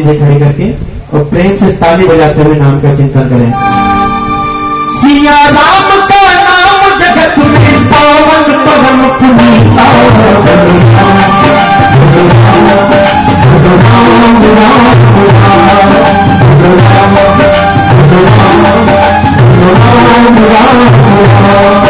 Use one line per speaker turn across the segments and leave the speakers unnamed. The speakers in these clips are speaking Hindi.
सीधे खड़े करके और प्रेम से ताली बजाते हुए नाम का चिंतन करें सिया राम का नाम जगत में पावन पवन पुनीता
राम राम राम राम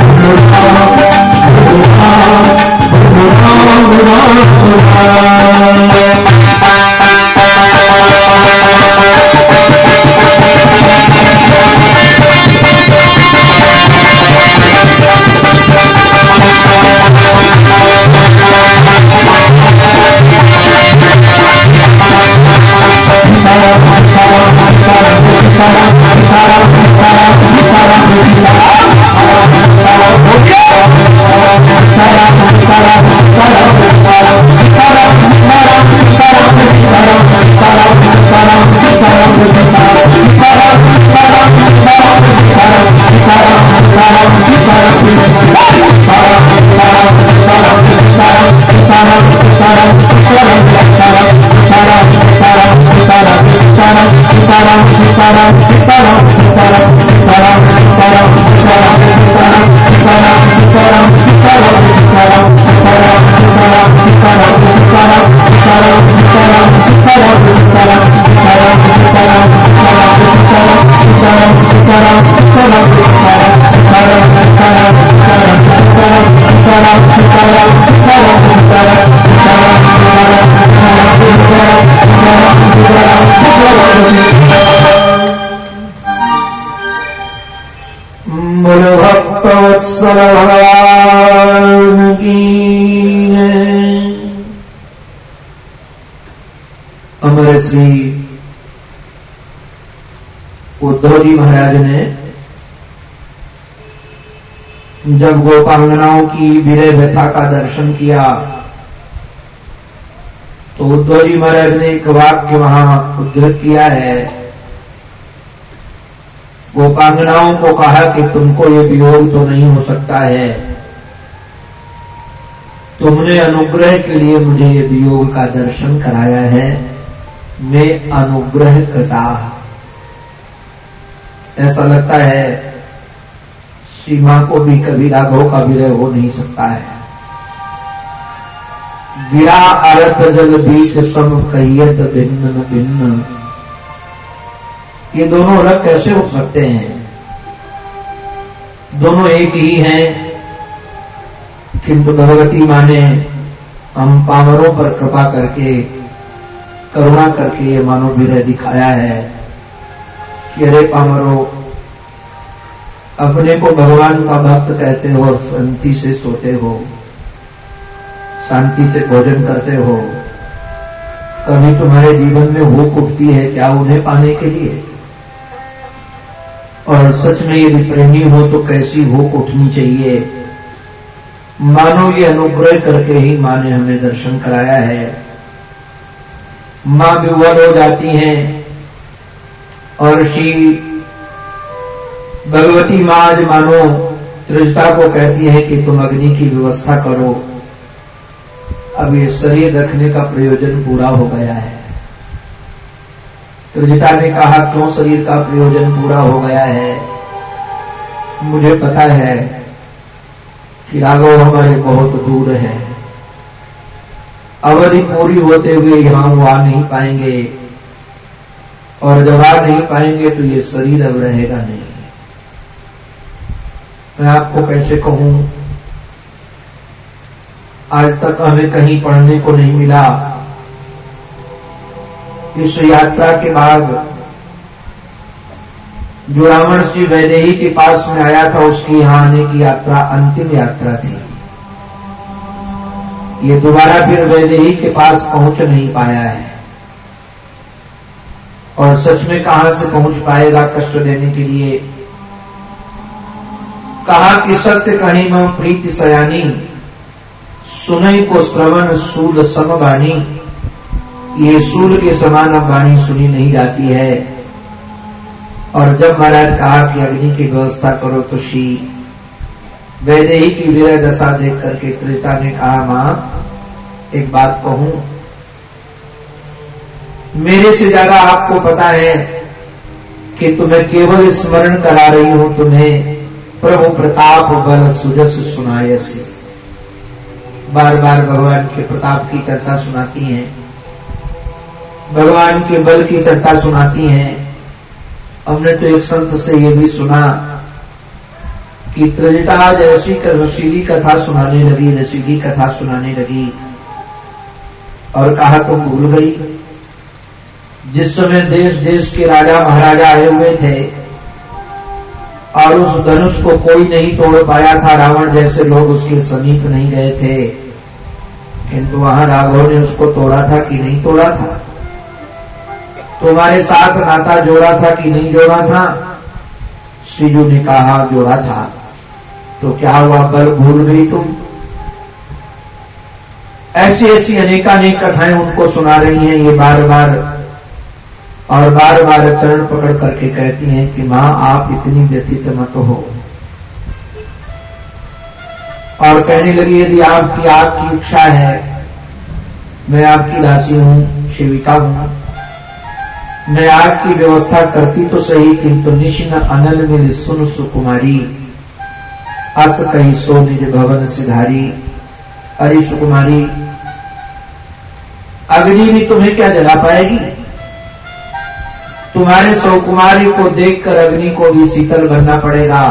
का जब गोपांगनाओं की विरय व्यथा का दर्शन किया तो उद्धव जी महाराज ने एक वाक्य वहाँ उद्धृत किया है। गोपांगनाओं को कहा कि तुमको ये वियोग तो नहीं हो सकता है। तुमने अनुग्रह के लिए मुझे ये वियोग का दर्शन कराया है। मैं अनुग्रह करता ऐसा लगता है सीमा को भी कभी राघव का विरय हो नहीं सकता है। गिरा अर्थ जल बीच सम कहियत भिन्न भिन्न। ये दोनों अलग कैसे हो सकते हैं? दोनों एक ही हैं। किंतु भगवती माँ ने हम पामरों पर कृपा करके, करुणा करके ये मानव विरह दिखाया है कि अरे पामरो अपने को भगवान का भक्त कहते हो, शांति से सोते हो, शांति से भोजन करते हो। कभी तुम्हारे जीवन में भूख उठती है क्या उन्हें पाने के लिए? और सच में यदि प्रेमी हो तो कैसी भूख उठनी चाहिए? मानो ये अनुग्रह करके ही माँ ने हमें दर्शन कराया है। माँ विवल हो जाती हैं और श्री भगवती माँ आज मानो, त्रिजता को कहती है कि तुम अग्नि की व्यवस्था करो। अब ये शरीर रखने का प्रयोजन पूरा हो गया है। त्रिजटा ने कहा, क्यों शरीर का प्रयोजन पूरा हो गया है? मुझे पता है कि राघव हमारे बहुत दूर है। अवधि पूरी होते हुए यहाँ वो आ नहीं पाएँगे। और जब आ नहीं पाएँगे तो ये शरीर अब रहेगा नहीं। मैं आपको कैसे कहूँ? आज तक हमें कहीं पढ़ने को नहीं मिला। इस यात्रा के बाद जो रावण श्री वैदेही के पास में आया था, उसकी यहाँ आने की यात्रा, अंतिम यात्रा थी। ये दोबारा फिर वैदेही के पास पहुँच नहीं पाया है। और सच में कहाँ से पहुँच पाएगा, कष्ट देने के लिए कहा कि सत्य कहीं मैं प्रीति सयानी, सुनई को श्रवण सूल समवाणी ये सूल के समान अब वाणी सुनी नहीं जाती है। और जब महाराज कहा कि अग्नि की व्यवस्था करो तो श्री वैदेही की विरह दशा देख करके त्रिता ने कहा, माँ, एक बात कहूँ। मेरे से ज़्यादा आपको पता है कि तुम्हें केवल स्मरण करा रही हूँ तुम्हें। प्रभु प्रताप बल सुजस सुनायसी। बार बार भगवान के प्रताप की चर्चा सुनाती हैं। भगवान के बल की चर्चा सुनाती हैं। हमने तो एक संत से यह भी सुना कि त्रिजटा जैसी रसीली कथा सुनाने लगी, रसीली कथा सुनाने लगी। और कहा तुम भूल गई। जिस समय देश देश के राजा महाराजा आए हुए थे और उस धनुष को कोई नहीं तोड़ पाया था। रावण जैसे लोग उसके समीप नहीं गए थे। किंतु वहाँ राघव ने उसको तोड़ा था कि नहीं तोड़ा था? तुम्हारे साथ नाता जोड़ा था कि नहीं जोड़ा था? श्रीजू ने कहा, जोड़ा था। तो क्या हुआ? कल भूल गई तुम? ऐसी ऐसी अनेकानेक कथाएँ उनको सुना रही हैं। ये बार बार और बार बार चरण पकड़ करके कहती हैं कि माँ, आप इतनी व्यतीत मत हो। और कहने लगी, यदि आपकी आपकी इच्छा है, मैं आपकी दासी हूँ, सेविका हूँ। मैं आपकी व्यवस्था करती तो सही, किंतु निशिन अनल मिल सुन सुकुमारी, अस कही सो निज भवन सिधारी। अरे सुकुमारी, अग्नि भी तुम्हें क्या जला पाएगी? तुम्हारे सौकुमारी को देखकर अग्नि को भी शीतल बनना पड़ेगा।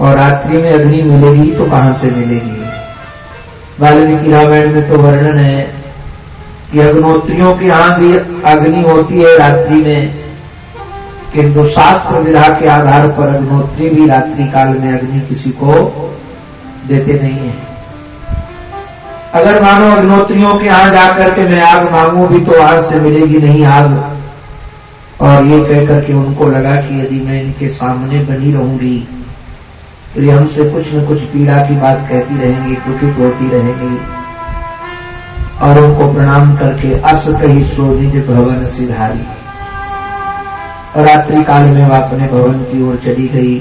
और रात्रि में अग्नि मिलेगी तो कहाँ से मिलेगी? वाल्मीकि रामायण में तो वर्णन है कि अग्नोत्रियों के यहाँ भी अग्नि होती है रात्रि में, किंतु शास्त्र विधा के आधार पर अग्नोत्री भी रात्रि काल में अग्नि किसी को देते नहीं है। अगर मानो अग्नोत्रियों के यहाँ जाकर के मैं आग मांगू भी तो आग से मिलेगी नहीं आग। और ये कहकर के उनको लगा कि यदि मैं इनके सामने बनी रहूँगी तो ये हमसे कुछ न कुछ पीड़ा की बात कहती रहेंगी दुखित होती रहेंगी। और उनको प्रणाम करके अस कही निज भवन सिधारी। रात्रि काल में वह अपने भवन की ओर चली गई।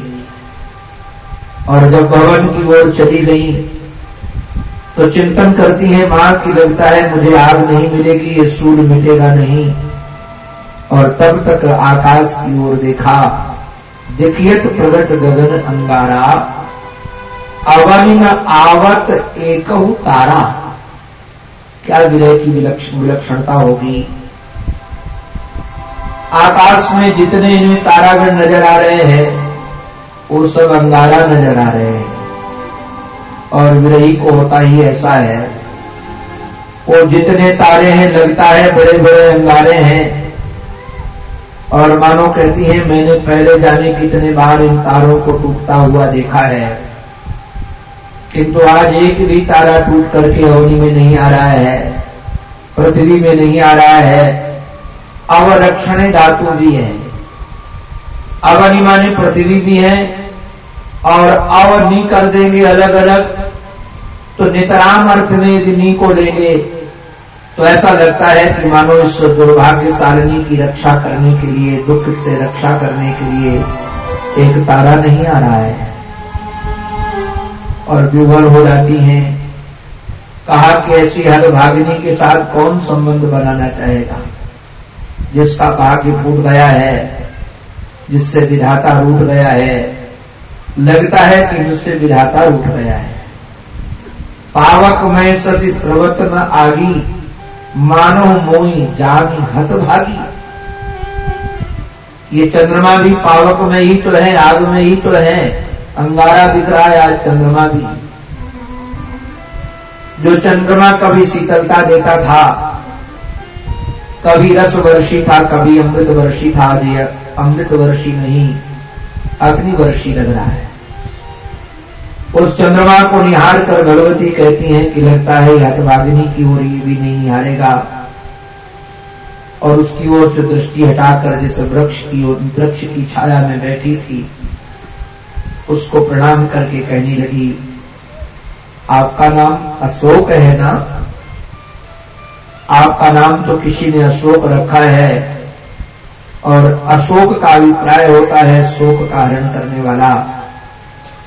और जब भवन की ओर चली गई तो चिंतन करती है माँ की लगता है मुझे आग नहीं मिलेगी, ये सूर्य मिटेगा नहीं। और तब तक आकाश की ओर देखा देखियत प्रगट गगन अंगारा, अवन आवत एक तारा। क्या विलय की विलक्षणता होगी? आकाश में जितने इन्हें तारागण नज़र आ रहे हैं, वो सब अंगारा नज़र आ रहे हैं। और विरही को होता ही ऐसा है, वो जितने तारे हैं, लगता है बड़े बड़े अंगारे हैं और मानो कहती है, मैंने पहले जाने कितने बार इन तारों को टूटता हुआ देखा है। किंतु आज एक भी तारा टूट करके अवनी में नहीं आ रहा है, पृथ्वी में नहीं आ रहा है। अवरक्षण धातु भी है। अवनी माने पृथ्वी भी है, और अवनी कर देंगे अलग अलग तो नितराम अर्थ में यदि नी को लेंगे तो ऐसा लगता है कि मानो इस दुर्भाग्य सारणी की रक्षा करने के लिए, दुख से रक्षा करने के लिए एक तारा नहीं आ रहा है। और विवल हो जाती हैं। कहा कि ऐसी हदभागिनी के साथ कौन संबंध बनाना चाहेगा? जिसका भाग्य फूट गया है, जिससे विधाता रूठ गया है, लगता है कि मुझसे विधाता रूठ गया है। पावक में शशि स्रवत न आगी मानो मोई जानी हत भागी। ये चंद्रमा भी पावक में ही तो है, आग में ही तो है, अंगारा दिख रहा है आज चंद्रमा भी। जो चंद्रमा कभी शीतलता देता था, कभी रस वर्षी था, कभी अमृत वर्षी था, आज अमृत वर्षी नहीं अग्नि वर्षी लग रहा है। उस चंद्रमा को निहार कर भगवती कहती हैं कि लगता है हतभागिनी की ओर ये भी नहीं निहारेगा और उसकी ओर से दृष्टि हटाकर जिस वृक्ष की ओर वृक्ष की छाया में बैठी थी, उसको प्रणाम करके कहने लगी, आपका नाम अशोक है ना? आपका नाम तो किसी ने अशोक रखा है। और अशोक का अभिप्राय होता है, शोक का हरण करने वाला।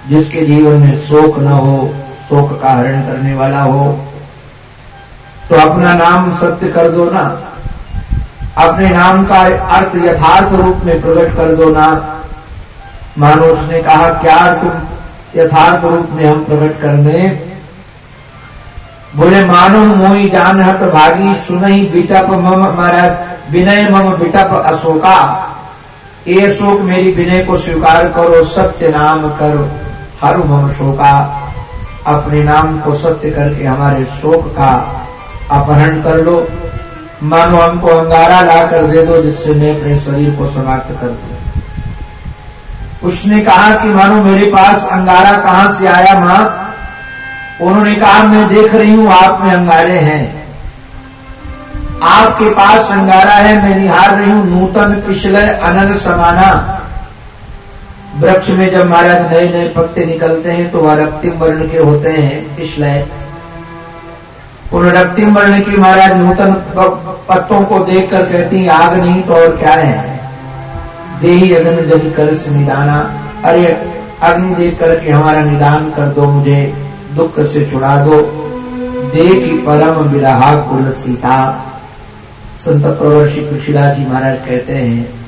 जिसके जीवन में शोक न हो, शोक का हरण करने वाला हो। तो अपना नाम सत्य कर दो ना। अपने नाम का अर्थ यथार्थ रूप में प्रकट कर दो ना। मानो उसने कहा, क्या अर्थ यथार्थ रूप में हम प्रकट कर दें बोले, मानो मोई जान हत भागी, सुनई बिटप मम महाराज विनय मम बिटप अशोका। ये अशोक मेरी विनय को स्वीकार करो, सत्य नाम करो। हर मम शोका, अपने नाम को सत्य करके हमारे शोक का अपहरण कर लो। मानो हमको अंगारा ला कर दे दो जिससे मैं अपने शरीर को समाप्त कर दू। उसने कहा कि मानो मेरे पास अंगारा कहाँ से आया माँ? उन्होंने कहा, मैं देख रही हूँ आप में अंगारे हैं। आपके पास अंगारा है, मैं निहार रही हूँ। नूतन, पिछले, अनल समाना। वृक्ष में जब महाराज नए नए पत्ते निकलते हैं तो वह रक्तिम वर्ण के होते हैं, पिछले। उन रक्तिम वर्ण की महाराज नूतन पत्तों को देखकर कहती आग नहीं तो और क्या है? देही अग्नि जल कर निदाना अरे, अग्नि देख करके हमारा निदान कर दो, मुझे दुख से छुड़ा दो। दे की परम विरहा कुल सीता। संत प्रवर्षि कुशिला जी महाराज कहते हैं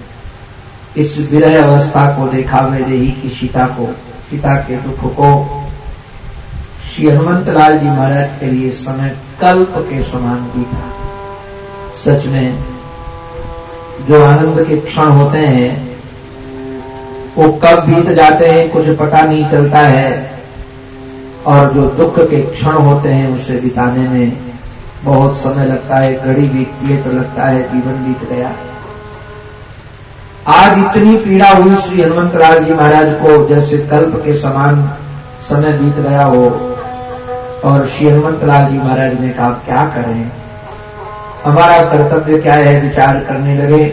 इस विरह अवस्था को देखा मेरे ही की सीता को सीता के दुख को। श्री हनुमंत लाल जी महाराज के लिए समय कल्प के समान भी था। सच में, जो आनंद के क्षण होते हैं, वो कब बीत जाते हैं, कुछ पता नहीं चलता है। और जो दुख के क्षण होते हैं, उसे बिताने में बहुत समय लगता है, घड़ी बीतती है तो लगता है, जीवन बीत गया। आज इतनी पीड़ा हुई श्री हनुमंत लाल जी महाराज को, जैसे कल्प के समान समय बीत गया हो, और श्री हनुमत लाल जी महाराज ने कहा, क्या करें? हमारा कर्तव्य क्या है? विचार करने लगे,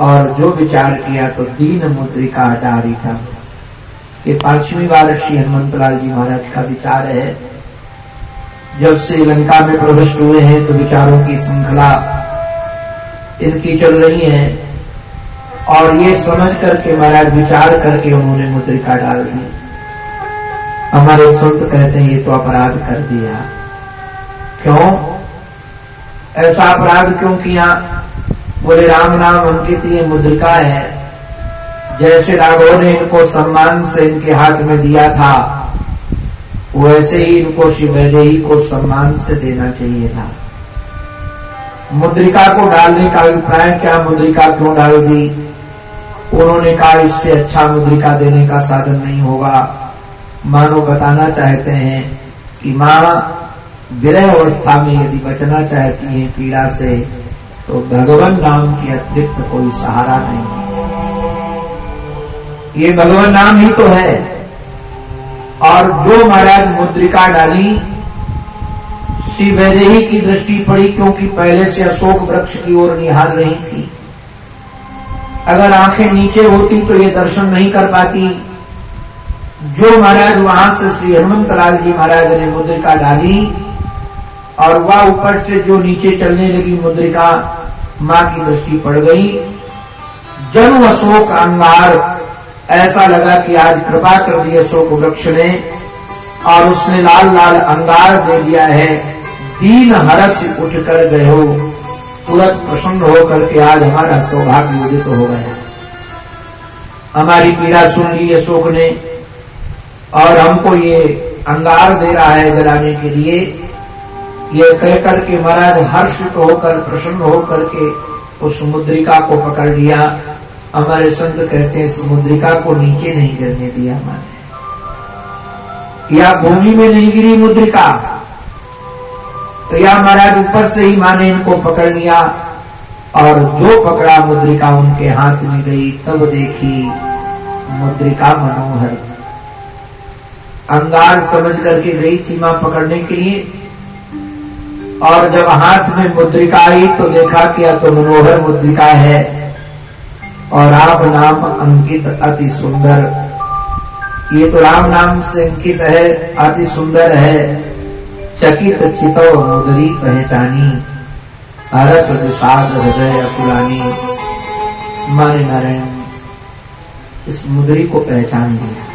और जो विचार किया तो दीन मुद्रिका हटारी था। ये पांचवी बार श्री हनुमंत लाल जी महाराज का विचार है। जब से लंका में प्रविष्ट हुए हैं तो विचारों की श्रृंखला इनकी चल रही है। और ये समझ करके महाराज, विचार करके उन्होंने मुद्रिका डाल दी। हमारे संत कहते हैं, ये तो अपराध कर दिया। क्यों? ऐसा अपराध क्यों किया? बोले, राम नाम अंकित ये मुद्रिका है। जैसे राघव ने इनको सम्मान से इनके हाथ में दिया था, वैसे ही इनको शिवैदेही को सम्मान से देना चाहिए था। मुद्रिका को डालने का अभिप्राय क्या मुद्रिका क्यों डाल दी उन्होंने कहा, इससे अच्छा मुद्रिका देने का साधन नहीं होगा। मानो बताना चाहते हैं कि माँ विरह अवस्था में यदि बचना चाहती है पीड़ा से तो भगवान नाम के अतिरिक्त कोई सहारा नहीं ये भगवान नाम ही तो है। और जो महाराज मुद्रिका डाली श्री वैदेही की दृष्टि पड़ी, क्योंकि पहले से अशोक वृक्ष की ओर निहार रही थी। अगर आँखें नीचे होती तो ये दर्शन नहीं कर पाती। जो महाराज वहाँ से श्री हनुमंत लाल जी महाराज ने मुद्रिका डाली, और वह ऊपर से जो नीचे चलने लगी मुद्रिका, माँ की दृष्टि पड़ गई। जन अशोक अंगार ऐसा लगा कि आज कृपा कर दी अशोक वृक्ष ने। और उसने लाल लाल अंगार दे दिया है। दीन हरस उठ कर गए हो। तुरंत प्रसन्न होकर के आज हमारा सौभाग्य उदित हो गया हमारी पीड़ा सुन ली अशोक ने और हमको ये अंगार दे रहा है जलाने के लिए। ये कहकर के महाराज हर्षित होकर, प्रसन्न होकर के उस मुद्रिका को पकड़ लिया। हमारे संत कहते हैं, इस मुद्रिका को नीचे नहीं गिरने दिया हमारे। या भूमि में नहीं गिरी मुद्रिका? तो या महाराज ऊपर से ही माने इनको पकड़ लिया और जो पकड़ा मुद्रिका उनके हाथ में गई तब देखी मुद्रिका मनोहर। अंगार समझ करके गई थी माँ पकड़ने के लिए और जब हाथ में मुद्रिका आई तो देखा कि यह तो मनोहर मुद्रिका है और आप नाम अंकित अति सुंदर ये तो राम नाम से अंकित है, अति सुंदर है। चकित चितो मुदरी पहचानी हरस विषाद हृदय अकुलानी माने नारायण, इस मुदरी को पहचान लिया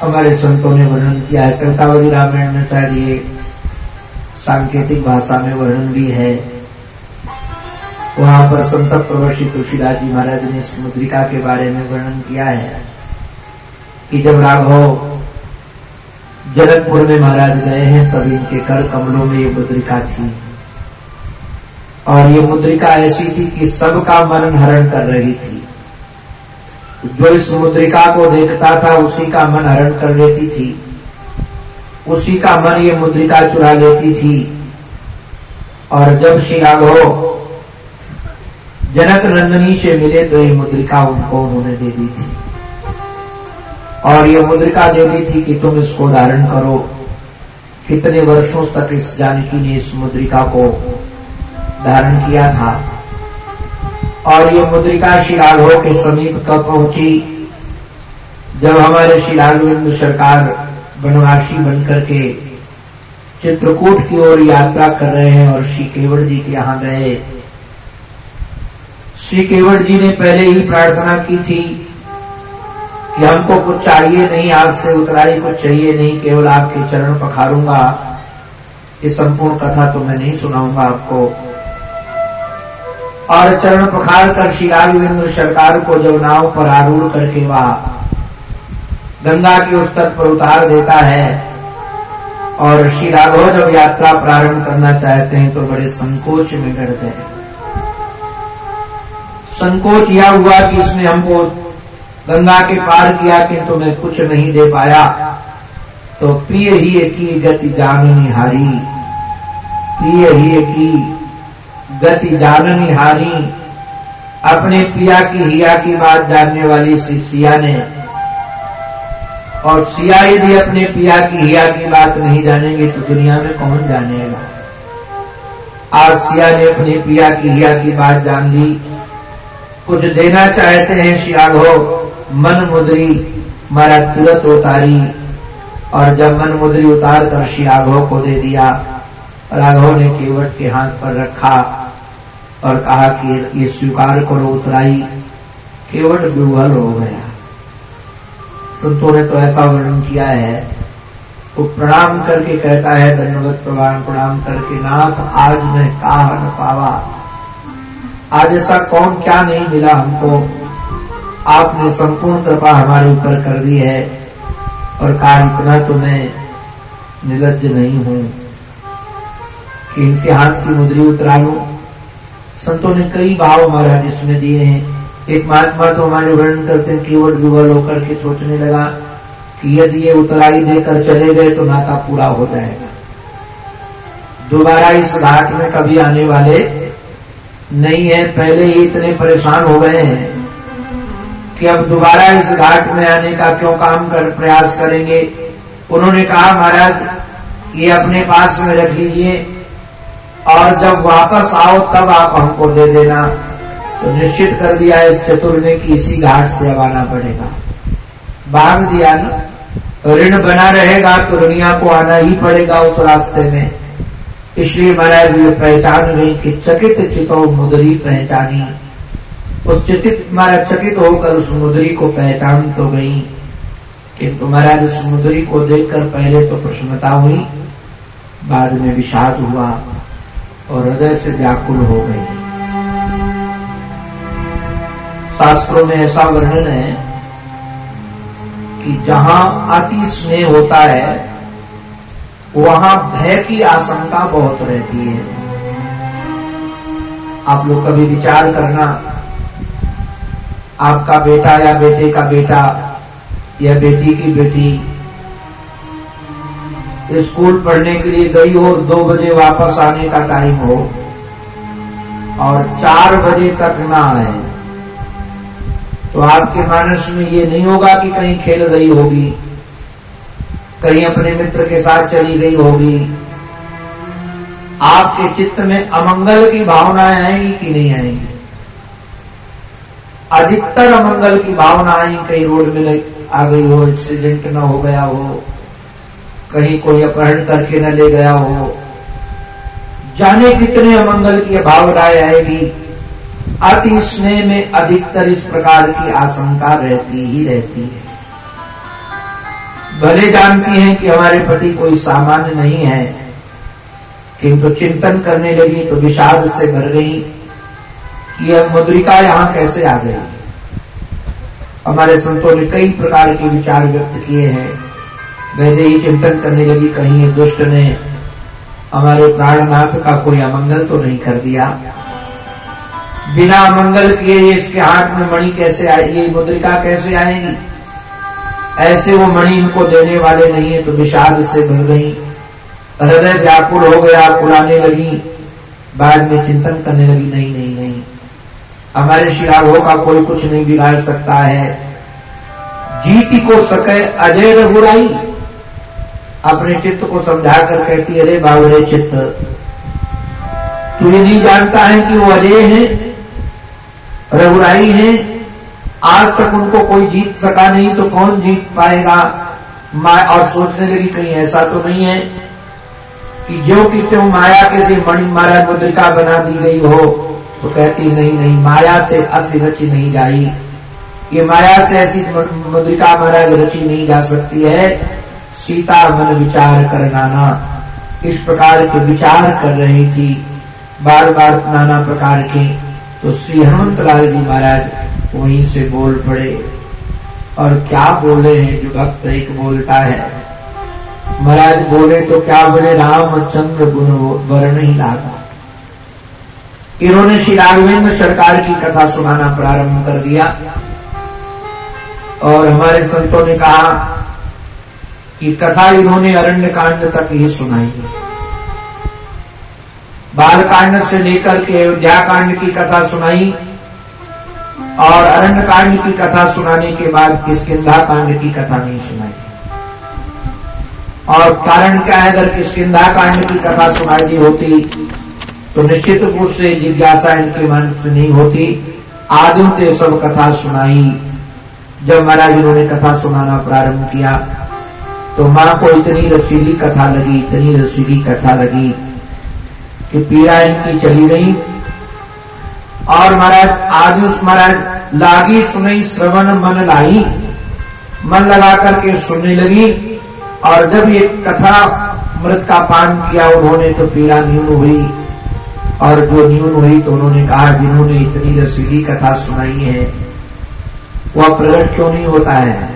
हमारे संतों ने वर्णन किया है कर्तावली रामायण में शायद ये सांकेतिक भाषा में वर्णन भी है। वहाँ पर संत प्रवर्षी तुलसीदास जी महाराज ने मुद्रिका के बारे में वर्णन किया है कि जब राघव जनकपुर में महाराज गए हैं, तब इनके कर कमलों में ये मुद्रिका थी। और ये मुद्रिका ऐसी थी कि सबका मन हरण कर रही थी। जो इस मुद्रिका को देखता था, उसी का मन हरण कर लेती थी। उसी का मन ये मुद्रिका चुरा लेती थी। और जब श्री राघव जनक नंदनी से मिले तो ये मुद्रिका उनको उन्होंने दे दी थी। और ये मुद्रिका दे दी थी कि तुम इसको धारण करो। कितने वर्षों तक इस जानकी ने इस मुद्रिका को धारण किया था। और ये मुद्रिका राघव के समीप कब पहुँची, जब हमारे राघवेंद्र सरकार वनवासी बनकर के चित्रकूट की ओर यात्रा कर रहे हैं और श्री केवड़ जी के यहाँ गए। श्री केवड़ जी ने पहले ही प्रार्थना की थी कि हमको कुछ चाहिए नहीं आपसे उतराई कुछ चाहिए नहीं, केवल आपके चरण पखारूँगा। ये संपूर्ण कथा तो मैं नहीं सुनाऊँगा आपको। और चरण पखार कर श्री राघवेंद्र सरकार को जब नाव पर आरूढ़ करके वह गंगा के उस तट पर उतार देता है और श्री राघव जब यात्रा प्रारंभ करना चाहते हैं तो बड़े संकोच में डर गए संकोच यह हुआ कि इसने हमको गंगा के पार किया किंतु मैं कुछ नहीं दे पाया। तो प्रिय ही की गति जाननी हारी। प्रिय ही की गति जाननी हारी। अपने पिया की हिया की बात जानने वाली सिया ने। और सिया यदि अपने पिया की हिया की बात नहीं जानेंगे तो दुनिया में कौन जानेगा? आज सिया ने अपने पिया की हिया की बात जान ली। कुछ देना चाहते हैं राघव मन मुद्री, मारा तुरंत उतारी। और जब मन मुद्री उतार कर राघव को दे दिया, राघव ने केवट के हाथ पर रखा और कहा कि ये स्वीकार करो, उतराई। केवट विवल हो गया। संतों ने तो ऐसा वर्णन किया है। वो प्रणाम करके कहता है, धन्यवाद प्रणाम प्रणाम करके, नाथ, आज मैं काह न पावा। आज ऐसा कौन क्या नहीं मिला हमको? आपने संपूर्ण कृपा हमारे ऊपर कर दी है और कहा इतना तो मैं निलज्ज नहीं हूँ कि इनके हाथ की मुद्री उतरा लू संतों ने कई भाव महाराज इसमें दिए हैं। एक महात्मा तो हमारे वर्णन करते हैं, केवल विवल होकर के सोचने लगा कि यदि ये उतराई देकर चले गए तो नाता पूरा हो जाएगा। दोबारा इस घाट में कभी आने वाले नहीं है, पहले ही इतने परेशान हो गए हैं कि अब दोबारा इस घाट में आने का क्यों काम कर, प्रयास करेंगे? उन्होंने कहा, महाराज, ये अपने पास में रख लीजिए और जब वापस आओ, तब आप हमको दे देना। तो निश्चित कर दिया, इस चतुर ने कि इसी घाट से अब आना पड़ेगा। बाँध दिया ना? ऋण बना रहेगा तो को आना ही पड़ेगा उस रास्ते में। इसलिए महाराज, ये पहचान गई कि चकित चितो मुदरी पहचानी। उस चितित महाराज चकित होकर उस मुदरी को पहचान तो गई। किंतु महाराज, उस मुदरी को देखकर पहले तो प्रसन्नता हुई, बाद में विषाद हुआ और हृदय से व्याकुल हो गई। शास्त्रों में ऐसा वर्णन है कि जहाँ अति स्नेह होता है वहाँ भय की आशंका बहुत रहती है। आप लोग कभी विचार करना, आपका बेटा या बेटे का बेटा या बेटी की बेटी स्कूल पढ़ने के लिए गई हो, दो बजे वापस आने का टाइम हो और चार बजे तक ना आए तो आपके मानस में ये नहीं होगा कि कहीं खेल रही होगी। कहीं अपने मित्र के साथ चली गई होगी। आपके चित्त में अमंगल की भावनाएँ आएँगी कि नहीं आएँगी अधिकतर अमंगल की भावना आई कहीं रोड में आ गई हो एक्सीडेंट न हो गया हो, कहीं कोई अपहरण करके न ले गया हो। जाने कितने अमंगल की भावनाएँ आएगी। अति स्नेह में अधिकतर इस प्रकार की आशंका रहती ही रहती है। भले जानती हैं कि हमारे पति कोई सामान्य नहीं है, किंतु चिंतन करने लगी तो विषाद से भर गई कि यह मुद्रिका यहाँ कैसे आ गई। हमारे संतों ने कई प्रकार के विचार व्यक्त किए हैं। वैसे ही चिंतन करने लगी कहीं दुष्ट ने हमारे प्राणनाथ का कोई अमंगल तो नहीं कर दिया। बिना मंगल किए इसके हाथ में मणि कैसे आएगी मुद्रिका कैसे आएगी? ऐसे वो मणि इनको देने वाले नहीं है तो विषाद से भर गई। हृदय व्याकुल हो गया, कुलाने लगी। बाद में चिंतन करने लगी, नहीं नहीं नहीं। हमारे शिराघों का कोई कुछ नहीं बिगाड़ सकता है। जीती को सके अजय रघुराई अपने चित्त को समझा कर कहती, अरे बाबरे चित्त, तू ये नहीं जानता है कि वो अजय है? रघुराई है? आज तक उनको कोई जीत सका नहीं तो कौन जीत पाएगा? और सोचने लगी, कहीं ऐसा तो नहीं है कि जो कि त्यों माया के से मणि महाराज मुद्रिका बना दी गई हो तो कहती, नहीं नहीं, माया से असी रची नहीं जाई। ये माया से ऐसी मुद्रिका महाराज रची नहीं जा सकती है। सीता मन विचार कर नाना। इस प्रकार के विचार कर रही थी। बार बार नाना प्रकार के तो श्री हनुमत लाल जी महाराज वहीं से बोल पड़े। और क्या बोले हैं जो भक्त एक बोलता है? महाराज बोले तो क्या बोले? रामचंद्र गुण वर्ण ही लागा। इन्होंने श्री राघवेंद्र सरकार की कथा सुनाना प्रारंभ कर दिया। और हमारे संतों ने कहा कि कथा इन्होंने अरण्य कांड तक ही सुनाई। बाल कांड से लेकर के अयोध्या कांड की कथा सुनाई और अरण्य कांड की कथा सुनाने के बाद किसकिधा कांड की कथा नहीं सुनाई। और कारण क्या है, अगर किसकिधा कांड की कथा सुनाई दी होती तो निश्चित रूप से जिज्ञासा इनके मन से नहीं होती। आदि ते सब कथा सुनाई। जब महाराज इन्होंने कथा सुनाना प्रारंभ किया तो माँ को इतनी रसीली कथा लगी, इतनी रसीली कथा लगी। कि पीड़ा इनकी चली गई। और महाराज उस महाराज, लागी सुनई श्रवण मन लाई मन लगा करके सुनने लगी। और जब ये कथा मृत का पान किया उन्होंने तो पीड़ा न्यून हुई। और जो न्यून हुई तो उन्होंने कहा, जिन्होंने इतनी रसीली कथा सुनाई है, वह प्रकट क्यों नहीं होता है?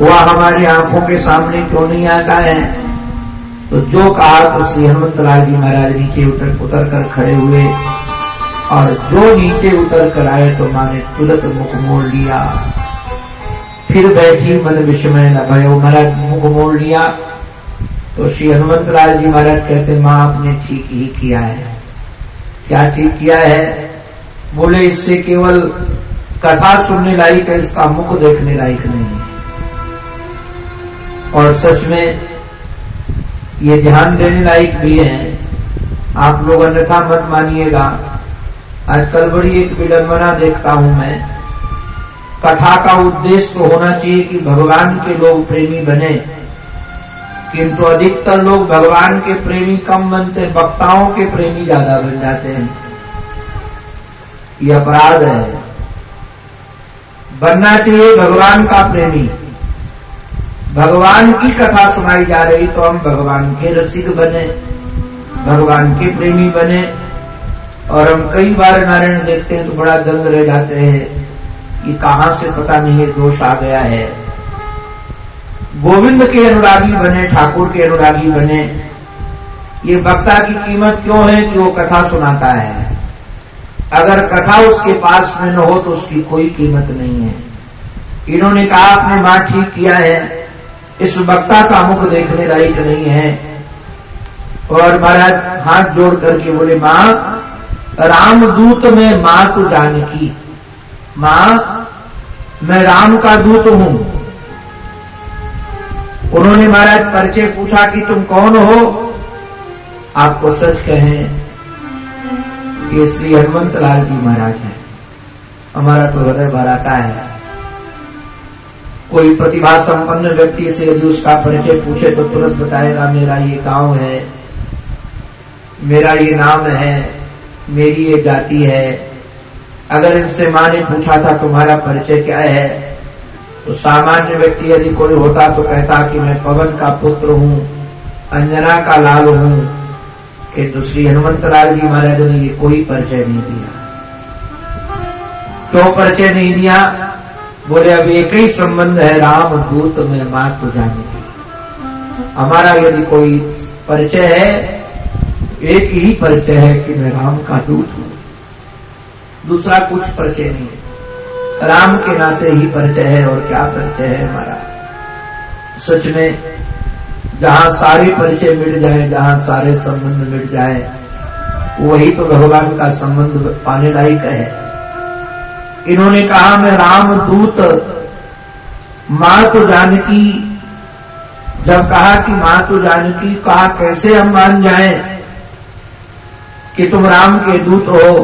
वह हमारी आँखों के सामने क्यों नहीं आता है? तो जो कहा तो श्री हनुमत लाल जी महाराज नीचे उतर उतर कर खड़े हुए और जो नीचे उतर कर आए तो माँ ने तुरंत मुख मोड़ लिया। फिर बैठी मन विषमय न भयो, महाराज मुख मोड़ लिया। तो श्री हनुमत लाल जी महाराज कहते, माँ, आपने ठीक ही किया है। क्या ठीक किया है? बोले, इससे केवल कथा सुनने लायक है, इसका मुख देखने लायक नहीं है। और सच में ये ध्यान देने लायक भी है। आप लोग अन्यथा मत मानिएगा। आजकल बड़ी एक विडंबना देखता हूँ मैं। कथा का उद्देश्य तो होना चाहिए कि भगवान के लोग प्रेमी बने। किंतु अधिकतर लोग भगवान के प्रेमी कम बनते वक्ताओं के प्रेमी ज़्यादा बन जाते हैं। ये अपराध है। बनना चाहिए भगवान का प्रेमी। भगवान की कथा सुनाई जा रही तो हम भगवान के रसिक बने, भगवान के प्रेमी बने। और हम कई बार नारायण देखते हैं तो बड़ा दंग रह जाते हैं कि कहाँ से पता नहीं दोष आ गया है। गोविंद के अनुरागी बने, ठाकुर के अनुरागी बने। ये वक्ता की कीमत क्यों है कि वो कथा सुनाता है? अगर कथा उसके पास में न हो तो उसकी कोई कीमत नहीं है। इन्होंने कहा आपने माँ ठीक किया है। इस वक्ता का मुख देखने लायक नहीं है। और महाराज, हाथ जोड़ करके बोले, माँ, रामदूत में माँ जान की माँ, मैं राम का दूत हूँ। उन्होंने महाराज परिचय पूछा कि तुम कौन हो? आपको सच कहें ये श्री हनुमंत लाल जी महाराज हैं। हमारा तो हृदय भराता है। कोई प्रतिभा संपन्न व्यक्ति से यदि उसका परिचय पूछे तो तुरंत बताएगा, मेरा ये गाँव है, मेरा ये नाम है, मेरी ये जाति है। अगर इनसे माँ ने पूछा था, तुम्हारा परिचय क्या है? तो सामान्य व्यक्ति यदि कोई होता तो कहता कि मैं पवन का पुत्र हूँ, अंजना का लाल हूँ, कि दूसरी हनुमंत लाल जी महाराज ने ये कोई परिचय नहीं दिया। क्यों तो परिचय नहीं दिया? बोले अब एक ही संबंध है, राम दूत में माँ तो जाने की हमारा यदि कोई परिचय है, एक ही परिचय है कि मैं राम का दूत हूँ। दूसरा कुछ परिचय नहीं है। राम के नाते ही परिचय है, और क्या परिचय है हमारा? सच में, जहाँ सारे परिचय मिट जाए, जहाँ सारे संबंध मिट जाए, वही तो भगवान का संबंध पाने लायक है। इन्होंने कहा, मैं राम दूत माँ तो जानकी। जब कहा कि माँ तो जानकी, कहा, कैसे हम मान जाए कि तुम राम के दूत हो?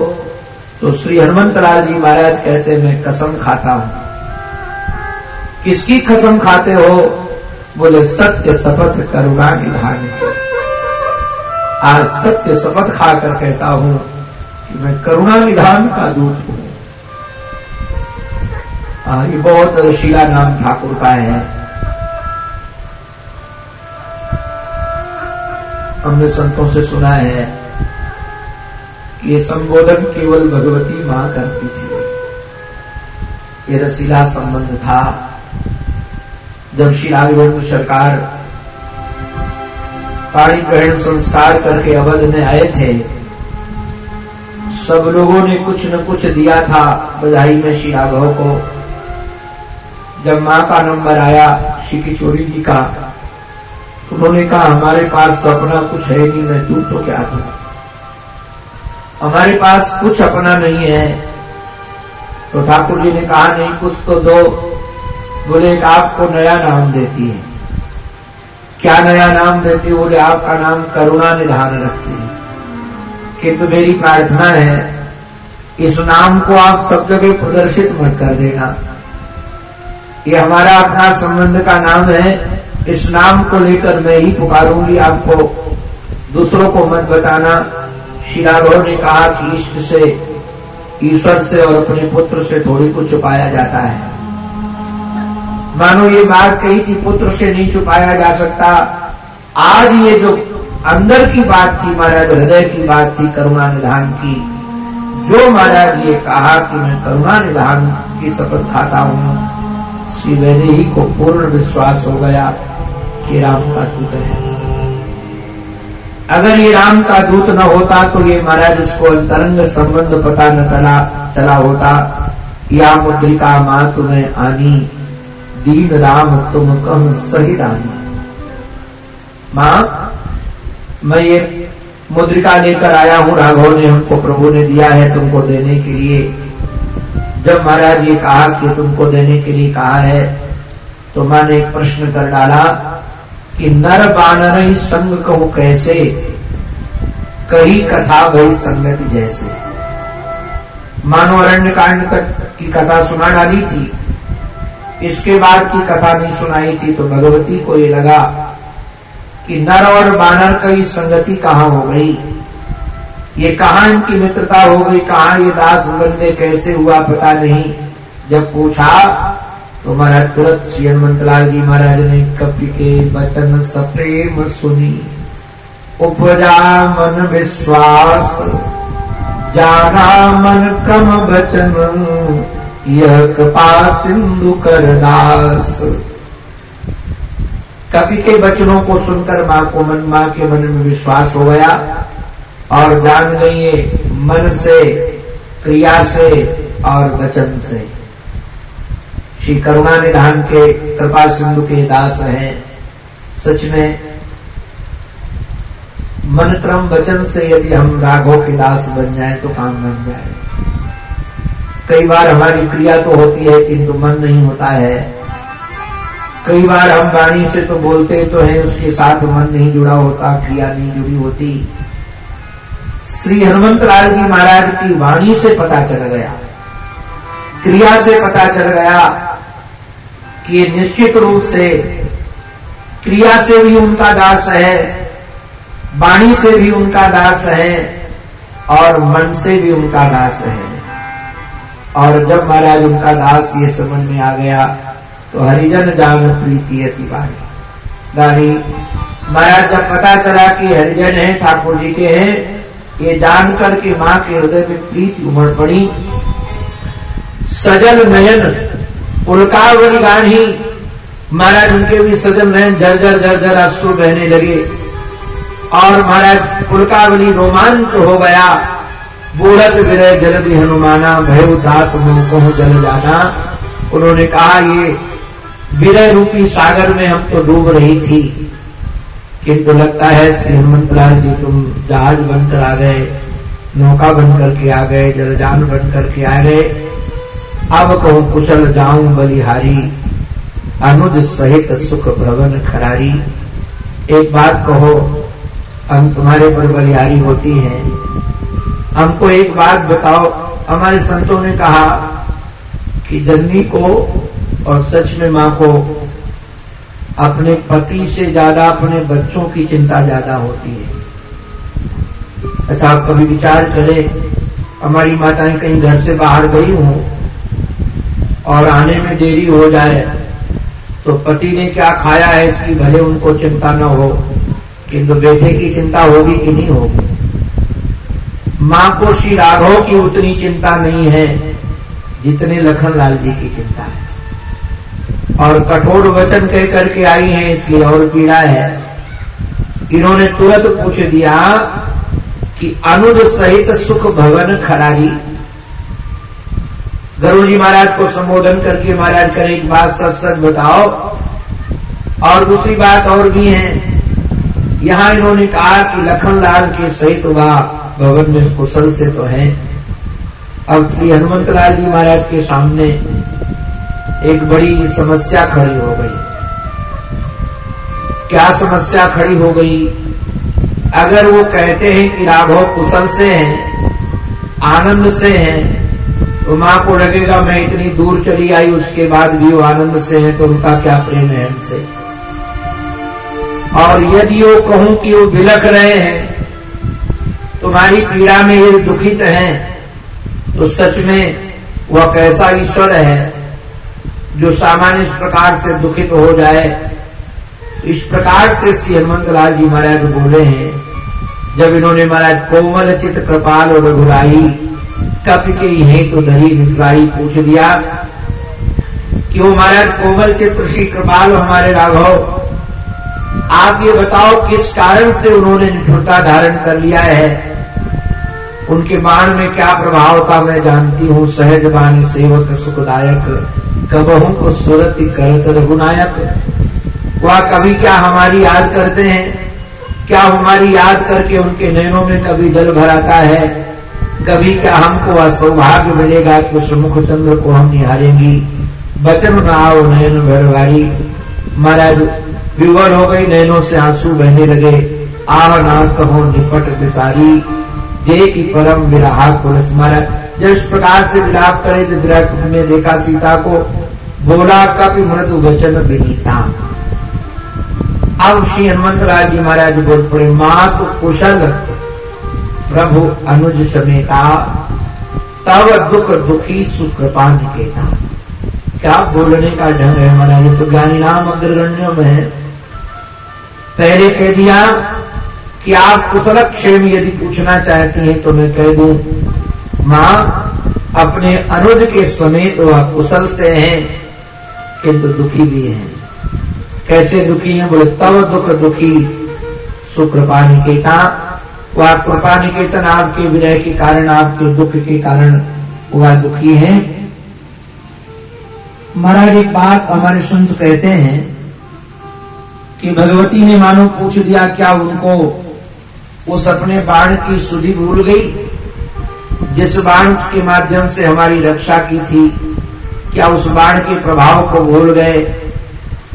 तो श्री हनुमंतलाल जी महाराज कहते, मैं कसम खाता हूँ। किसकी कसम खाते हो? बोले, सत्य शपथ करुणा निधान आज सत्य शपथ खाकर कहता हूँ कि मैं करुणा निधान का दूत हूँ। ये बहुत शिला नाम ठाकुर का है। हमने संतों से सुना है कि ये संबोधन केवल भगवती माँ करती थी। ये रसीला संबंध था। जब श्री सरकार पाणी ग्रहण संस्कार करके अवध में आए थे, सब लोगों ने कुछ न कुछ दिया था बधाई में श्री राघव को। जब माँ का नंबर आया श्री किशोरी जी का उन्होंने कहा, हमारे पास तो अपना कुछ है नहीं, मैं तू तो क्या दूँ? हमारे पास कुछ अपना नहीं है। तो ठाकुर जी ने कहा, नहीं, कुछ तो दो। बोले, एक आपको नया नाम देती है। क्या नया नाम देती है? बोले, आपका नाम करुणा निधान रखती है। किंतु मेरी प्रार्थना है, इस नाम को आप सब जगह प्रदर्शित मत कर देना। ये हमारा अपना संबंध का नाम है। इस नाम को लेकर मैं ही पुकारूँगी आपको। दूसरों को मत बताना। श्री ने कहा कि इष्ट से, ईश्वर से और अपने पुत्र से थोड़ी कुछ छुपाया जाता है। मानो ये बात कही थी पुत्र से नहीं छुपाया जा सकता। आज ये जो अंदर की बात थी, महाराज, हृदय की बात थी, करुणा निधान की, जो महाराज ये कहा कि मैं करुणा निधान की शपथ खाता हूँ। श्री को पूर्ण विश्वास हो गया कि राम का दूत है। अगर ये राम का दूत न होता तो ये महाराज इसको अंतरंग संबंध पता न चला चला होता या मुद्रिका माँ तुम्हें आनी, दीन राम तुम कह सही रानी माँ, मैं ये मुद्रिका लेकर आया हूँ, राघव ने हमको प्रभु ने दिया है तुमको देने के लिए। जब महाराज ये कहा कि तुमको देने के लिए कहा है तो मैंने एक प्रश्न कर डाला कि नर बानर ही संग कहो कैसे? कही कथा भई संगति जैसे। मानो अरण्य कांड तक की कथा सुना डाली थी, इसके बाद की कथा नहीं सुनाई थी तो भगवती को ये लगा कि नर और बानर की संगति कहाँ हो गई? ये कहाँ इनकी मित्रता हो गई कहाँ ये दास बनने कैसे हुआ पता नहीं। जब पूछा तो महाराज तुरंत श्री हनुमंतलाल जी महाराज ने कपि के वचन सप्रेम सुनी। उपजा मन विश्वास, जाना मन क्रम वचन, यह कृपा सिंधु कर दास कपि के वचनों को सुनकर माँ को मन, माँ के मन में विश्वास हो गया। और जान गई मन से, क्रिया से और वचन से। श्री करुणा निधान के कृपा सिंधु के दास हैं। सच में मन क्रम वचन से यदि हम राघव के दास बन जाए तो काम बन जाए। कई बार हमारी क्रिया तो होती है, किंतु मन नहीं होता है। कई बार हम वाणी से तो बोलते तो हैं, उसके साथ मन नहीं जुड़ा होता, क्रिया नहीं जुड़ी होती। श्री हनुमंत लाल जी महाराज की वाणी से पता चल गया, क्रिया से पता चल गया कि निश्चित रूप से क्रिया से भी उनका दास है, वाणी से भी उनका दास है और मन से भी उनका दास है। और जब महाराज उनका दास ये समझ में आ गया तो हरिजन जान प्रीति अति बारी महाराज जब पता चला कि हरिजन है, ठाकुर जी के हैं ये जानकर के माँ के हृदय में प्रीति उमड़ पड़ी। सजल नयन उल्कावली गानी महाराज उनके भी सजल नयन झरझर झरझर अश्रु बहने लगे। और महाराज पुलकावली रोमांच हो गया। बूढ़त विरय जलदि हनुमाना, भय दात मुँह जल जाना। उन्होंने कहा, ये विरय रूपी सागर में हम तो डूब रही थी। किंतु लगता है श्री हनुमंतलाल जी, तुम जहाज़ बनकर आ गए, नौका बन करके आ गए, जलजान बन करके आ गए अब कहूँ, कुशल जाऊँ बलिहारी, अनुज सहित सुख भवन खरारी। एक बात कहो, हम तुम्हारे पर बलिहारी होती हैं। हमको एक बात बताओ, हमारे संतों ने कहा कि जननी को और सच में माँ को अपने पति से ज़्यादा अपने बच्चों की चिंता ज़्यादा होती है। अच्छा आप कभी विचार करें, हमारी माताएँ कहीं घर से बाहर गई हूँ और आने में देरी हो जाए तो पति ने क्या खाया है इसकी भले उनको चिंता न हो, किंतु बेटे की चिंता होगी कि नहीं होगी? माँ को श्री राघव की उतनी चिंता नहीं है जितने लखनलाल जी की चिंता है। और कठोर वचन कह करके आई हैं, इसलिए और पीड़ा है। इन्होंने तुरंत पूछ दिया कि अनुज सहित सुख भवन खरारी गरुड़ जी महाराज को संबोधन करके महाराज कर एक बात सच सच बताओ। और दूसरी बात और भी है, यहाँ इन्होंने कहा कि लखनलाल के सहित वह भवन में कुशल से तो है। अब श्री हनुमत लाल जी महाराज के सामने एक बड़ी समस्या खड़ी हो गई। क्या समस्या खड़ी हो गई? अगर वो कहते हैं कि राघव कुशल से हैं, आनंद से हैं तो माँ को लगेगा, मैं इतनी दूर चली आई, उसके बाद भी वो आनंद से है तो उनका क्या प्रेम है हमसे? और यदि वो कहूँ कि वो बिलक रहे हैं, तुम्हारी पीड़ा में ये दुखित हैं तो सच में वह कैसा ईश्वर है? जो सामान्य इस प्रकार से दुखित हो जाए, इस प्रकार से श्री हनुमत लाल जी महाराज बोले हैं, जब इन्होंने महाराज कोमल चित कृपाल और रघुराई कप के ही तो दही विफराई पूछ दिया कि वो महाराज कोमल चित्र श्री कृपाल हमारे राघव, आप ये बताओ किस कारण से उन्होंने निठुरता धारण कर लिया है? उनके बाण में क्या प्रभाव था, मैं जानती हूँ, सहज बाणी सेवक सुखदायक कबहू को सूरत करत रघुनायक वह कभी क्या हमारी याद करते हैं? क्या हमारी याद करके उनके नैनों में कभी जल भराता है? कभी क्या हमको असौभाग्य मिलेगा कि उस मुख चंद्र को हम निहारेंगी? बचन न नयन भरवारी। महाराज विवर हो गई नैनों से आँसू बहने लगे। आह नाथ हो निपट बिसारी। जे की परम विराहा को स्मारक जब इस प्रकार से विलाप करे तो विराट ने देखा सीता को बोला कपि मृदु वचन विनीता अब श्री हनुमंत राय जी महाराज बोल पड़े मात कुशल, प्रभु अनुज समेता, तब दुख दुखी सुकृपा निकेता। क्या बोलने का ढंग है ये तो ज्ञानी नाम अग्रगण्यों में है। पहले कह दिया कि आप कुशल क्षेम यदि पूछना चाहती हैं तो मैं कह दूँ, माँ, अपने अनुज के समेत वह कुशल से हैं। किंतु दुखी भी हैं। कैसे दुखी हैं? बोले तब दुख दुखी सुकृपा निकेता वह कृपा निकेतन आपके विनय के कारण, आपके दुख के कारण वह दुखी है। महाराज, एक बात हमारे संत कहते हैं कि भगवती ने मानो पूछ दिया, क्या उनको उस अपने बाण की सुधि भूल गई, जिस बाण के माध्यम से हमारी रक्षा की थी? क्या उस बाण के प्रभाव को भूल गए?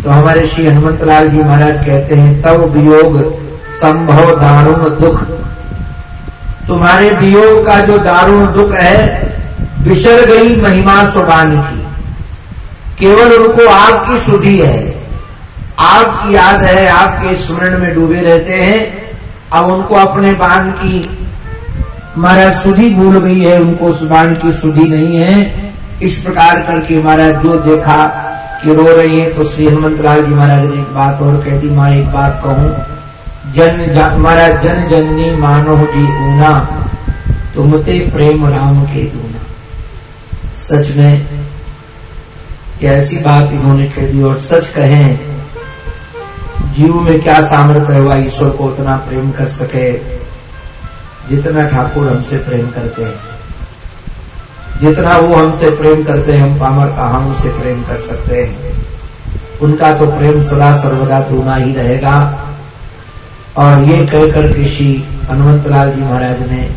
तो हमारे श्री हनुमत लाल जी महाराज कहते हैं, तब वियोग संभव दारुण दुख। तुम्हारे वियोग का जो दारुण दुख है बिछड़ गई महिमा सुबान की। केवल उनको आपकी सुधी है। आपकी याद है, आपके स्मरण में डूबे रहते हैं। अब उनको अपने बाण की, महाराज सुधी भूल गई है, उनको उस बाण की सुधी नहीं है। इस प्रकार करके महाराज जो देखा कि रो रही है तो श्री हनुमंत लाल जी महाराज ने एक बात और कह दी, माँ, एक बात कहूँ। जन महाराज, जन जननी मानो जी ऊना, तुमते प्रेम राम के दूना। सच में ऐसी बात इन्होंने कह दी और सच कहें, जीव में क्या सामर्थ्य हुआ ईश्वर को उतना प्रेम कर सके, जितना ठाकुर हमसे प्रेम करते हैं। जितना वो हमसे प्रेम करते हैं, हम पामर कहा उनसे प्रेम कर सकते हैं। उनका तो प्रेम सदा सर्वदा दूना ही रहेगा। और ये कहकर के श्री हनुमंतलाल जी महाराज ने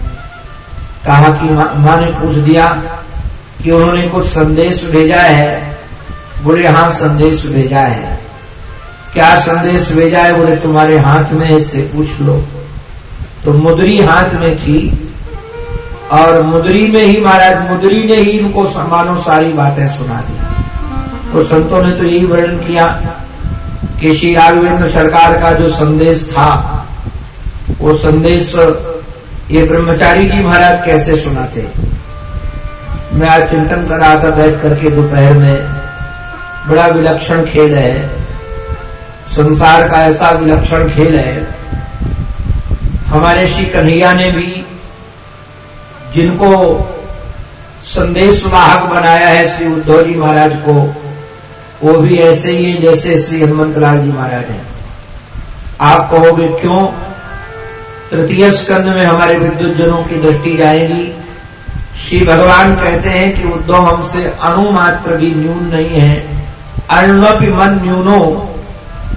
कहा कि माँ ने पूछ दिया कि उन्होंने कुछ संदेश भेजा है? बोले हाँ संदेश भेजा है। क्या संदेश भेजा है? बोले, तुम्हारे हाथ में इससे पूछ लो। तो मुदरी हाथ में थी। और मुदरी में ही, महाराज, मुदरी ने ही इनको मानो सारी बातें सुना दी। तो संतों ने तो यही वर्णन किया कि श्री राघवेंद्र सरकार का जो संदेश था, वो संदेश ये ब्रह्मचारी जी महाराज कैसे सुनाते? मैं आज चिंतन कर रहा था बैठ करके दोपहर में। बड़ा विलक्षण खेल है। संसार का ऐसा विलक्षण खेल है। हमारे श्री कन्हैया ने भी जिनको संदेश वाहक बनाया है श्री उद्धव जी महाराज को, वो भी ऐसे ही है जैसे श्री हनुमंत लाल जी महाराज हैं। आप कहोगे क्यों? तृतीय स्कंद में हमारे विद्युत जनों की दृष्टि जाएगी। श्री भगवान कहते हैं कि उद्धव हमसे अणुमात्र भी न्यून नहीं है। अण्वपि मन न्यूनो,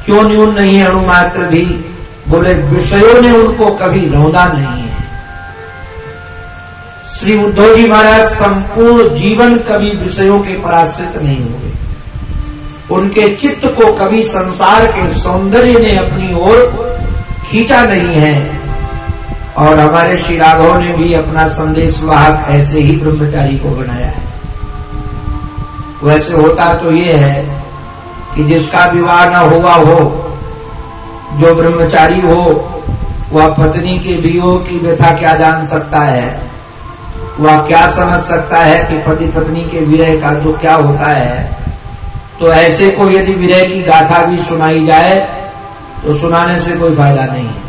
क्यों न्यून नहीं है अणुमात्र भी? बोले, विषयों ने उनको कभी रौदा नहीं है। श्री उद्धव जी महाराज संपूर्ण जीवन कभी विषयों के पराश्रित नहीं हुए। उनके चित्त को कभी संसार के सौंदर्य ने अपनी ओर खींचा नहीं है। और हमारे श्री राघव ने भी अपना संदेश वाहक ऐसे ही ब्रह्मचारी को बनाया है। वैसे होता तो ये है कि जिसका विवाह न हुआ हो, जो ब्रह्मचारी हो, वह पत्नी के वियोग की व्यथा क्या जान सकता है? वह क्या समझ सकता है कि पति पत्नी के विरह का जो क्या होता है? तो ऐसे को यदि विरह की गाथा भी सुनाई जाए तो सुनाने से कोई फ़ायदा नहीं है।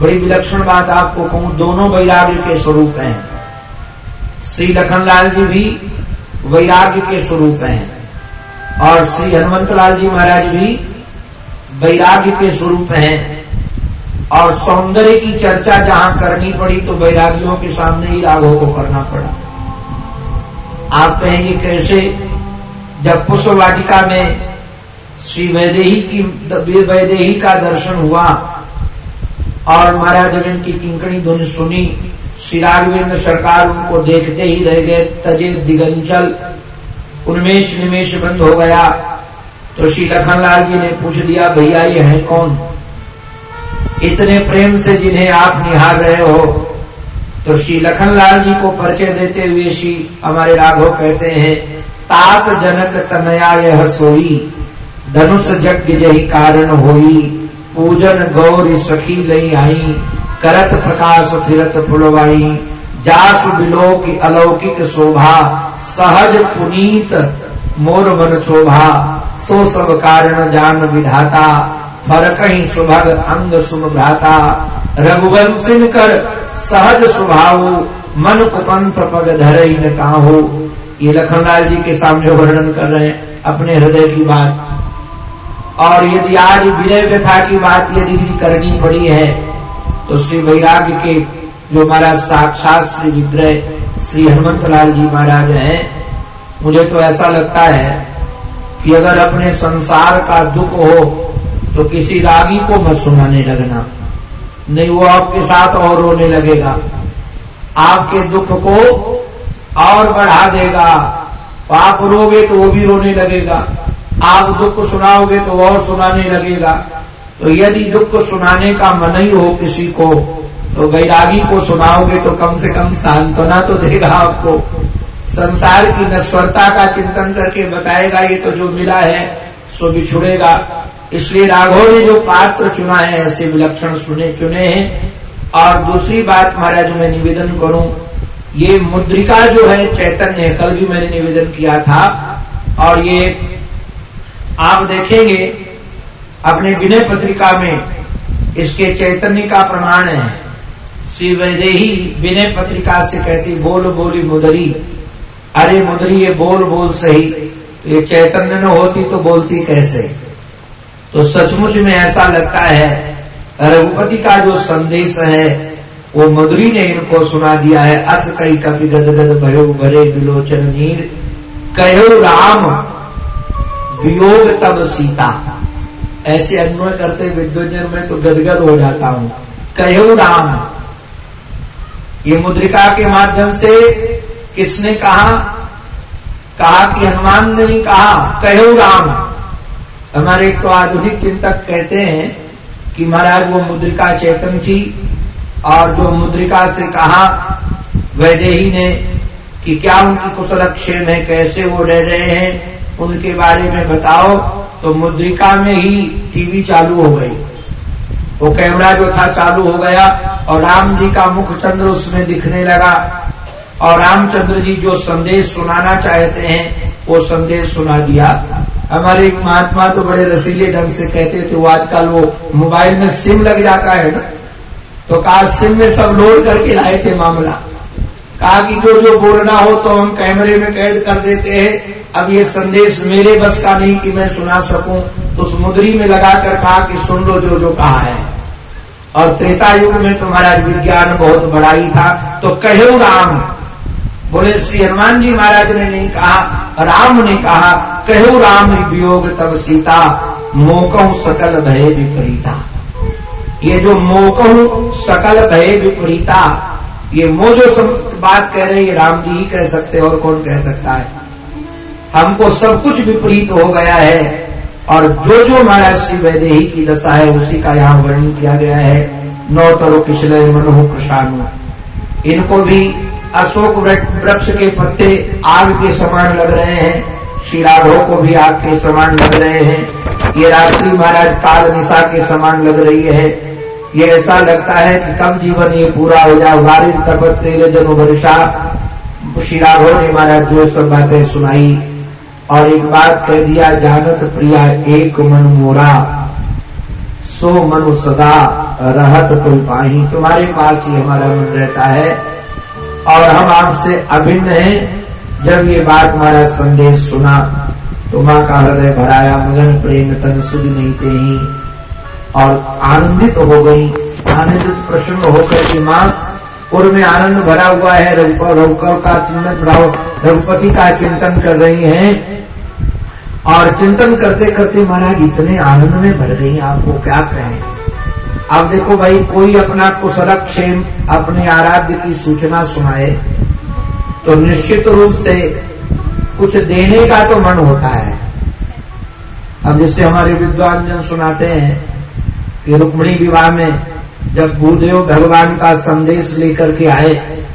बड़ी विलक्षण बात आपको कहूँ, दोनों वैराग्य के स्वरूप हैं। श्री लखनलाल जी भी वैराग्य के स्वरूप हैं। और श्री हनुमत लाल जी महाराज भी वैराग्य के स्वरूप हैं। और सौंदर्य की चर्चा जहाँ करनी पड़ी तो वैराग्यों के सामने ही राघव को करना पड़ा। आप कहेंगे कैसे? जब पुष्प वाटिका में श्री वैदेही की वैदेही का दर्शन हुआ और महाराज जगन की किंकणी धुन सुनी, श्री राघवेंद्र सरकार उनको देखते ही रह गए, तजे दिगंचल उन्मेष निमेश बंद हो गया। तो श्री लखनलाल जी ने पूछ दिया भैया, ये है कौन? इतने प्रेम से जिन्हें आप निहार रहे हो तो श्री लखनलाल जी को परिचय देते हुए श्री हमारे राघव कहते हैं, तात जनक तनया यह सोई धनुष जग जही कारण होई, पूजन गौरी सखी लई आई, करत प्रकाश फिरत फुलवाई, जास बिलो की अलौकिक शोभा, सहज पुनीत मोर मन शोभा, सो सब कारण जान विधाता फरक ही सुभग अंग सुम भ्राता रघुवंशिन कर, सहज स्वभाव मन कुपंथ पग धर न काहो। ये लखनलाल जी के सामने वर्णन कर रहे हैं अपने हृदय की बात। और यदि आज विनय व्यथा की बात यदि भी करनी पड़ी है तो श्री वैराग्य के जो हमारा साक्षात श्री विग्रह, श्री हनुमत लाल जी महाराज हैं, मुझे तो ऐसा लगता है कि अगर अपने संसार का दुख हो तो किसी रागी को मत सुनाने लगना। नहीं, वो आपके साथ और रोने लगेगा। आपके दुख को और बढ़ा देगा। आप रोगे तो वो भी रोने लगेगा। आप दुख सुनाओगे तो और सुनाने लगेगा। तो यदि दुख सुनाने का मन ही हो किसी को तो वैरागी को सुनाओगे तो कम से कम सांत्वना तो देगा आपको। संसार की नश्वरता का चिंतन करके बताएगा, ये तो जो मिला है, सो बिछुड़ेगा। इसलिए राघव ने जो पात्र चुना है, ऐसे विलक्षण सुने चुने हैं। और दूसरी बात महाराज, मैं निवेदन करूँ, ये मुद्रिका जो है, चैतन्य कल भी मैंने निवेदन किया था। और ये आप देखेंगे, अपने विनय पत्रिका में इसके चैतन्य का प्रमाण है। श्री वैदेही विनय पत्रिका से कहती, बोल, बोली मुदरी। अरे मुदरी, ये बोल बोल सही। ये चैतन्य न होती तो बोलती कैसे? तो सचमुच में ऐसा लगता है, रघुपति का जो संदेश है, वो मधुरी ने इनको सुना दिया है। अस कई कपि गद गद भयो भरे विलोचन नीर। कहो राम, वियोग तब सीता। ऐसे अन्वय करते विद्वजन में तो गदगद हो जाता हूँ। कहो राम, ये मुद्रिका के माध्यम से किसने कहा? कहा कि हनुमान ने कहा, कहो राम। हमारे तो आधुनिक चिंतक कहते हैं कि महाराज, वो मुद्रिका चेतन थी और जो मुद्रिका से कहा वैदेही ने कि क्या उनकी कुशल क्षेम है, कैसे वो रह रहे हैं, उनके बारे में बताओ तो मुद्रिका में ही टीवी चालू हो गई। वो कैमरा जो था चालू हो गया और राम जी का मुख चंद्र उसमें दिखने लगा। और रामचंद्र जी जो संदेश सुनाना चाहते हैं वो संदेश सुना दिया। हमारे एक महात्मा तो बड़े रसीले ढंग से कहते थे, वो आजकल वो मोबाइल में सिम लग जाता है ना? तो कहा, सिम में सब लोड करके लाए थे मामला। कहा कि जो जो बोलना हो तो हम कैमरे में कैद कर देते हैं। अब ये संदेश मेरे बस का नहीं कि मैं सुना सकूँ। तो उस मुद्री में लगाकर कहा कि, सुन लो जो जो कहा है। और त्रेता युग में तुम्हारा विज्ञान बहुत बड़ा ही था। तो कहे राम बोले, श्री हनुमान जी महाराज ने नहीं कहा, राम ने कहा, कहो राम वियोग तब सीता, मोकहु सकल भय विपरीता। ये जो मोकहु सकल भय विपरीता, ये मो जो सब बात कह रहे हैं, ये राम जी ही कह सकते और कौन कह सकता है? हमको सब कुछ विपरीत हो गया है, और जो जो महाराज श्री वैदेही की दशा है, उसी का यहाँ वर्णन किया गया है। नौ तरो किशलय मनोह कृषाणु इनको भी अशोक वृक्ष के पत्ते आग के समान लग रहे हैं। श्री राघव को भी आग के समान लग रहे हैं। ये रात्रि महाराज काल निशा के समान लग रही है। ये ऐसा लगता है कि कब जीवन ये पूरा हो जाए। वारिद तपत तेल जनो, वर्षा। श्री राघव ने महाराज जो सब बातें सुनाई और एक बात कह दिया, जानत प्रिया, एक मन मोरा, सो मनु सदा, रहत तो पाही। तुम्हारे पास ही हमारा मन रहता है। और हम आपसे अभिन्न हैं। जब ये बात हमारा संदेश सुना तो माँ का हृदय भराया, मगन प्रेम तन सुध नहीं थे और आनंदित हो गई, आनंदित प्रसन्न होकर की माँ पूर्व में आनंद भरा हुआ है रघुकर का चिंतन रघुपति का चिंतन कर रही हैं। और चिंतन करते करते महाराज इतने आनंद में भर गई, आपको क्या कहें? अब देखो भाई, कोई अपना कुशल क्षेम, अपने आराध्य की सूचना सुनाए तो निश्चित रूप से कुछ देने का तो मन होता है। अब जैसे हमारे विद्वान जन सुनाते हैं कि रुक्मणी विवाह में जब भूदेव भगवान का संदेश लेकर के आए,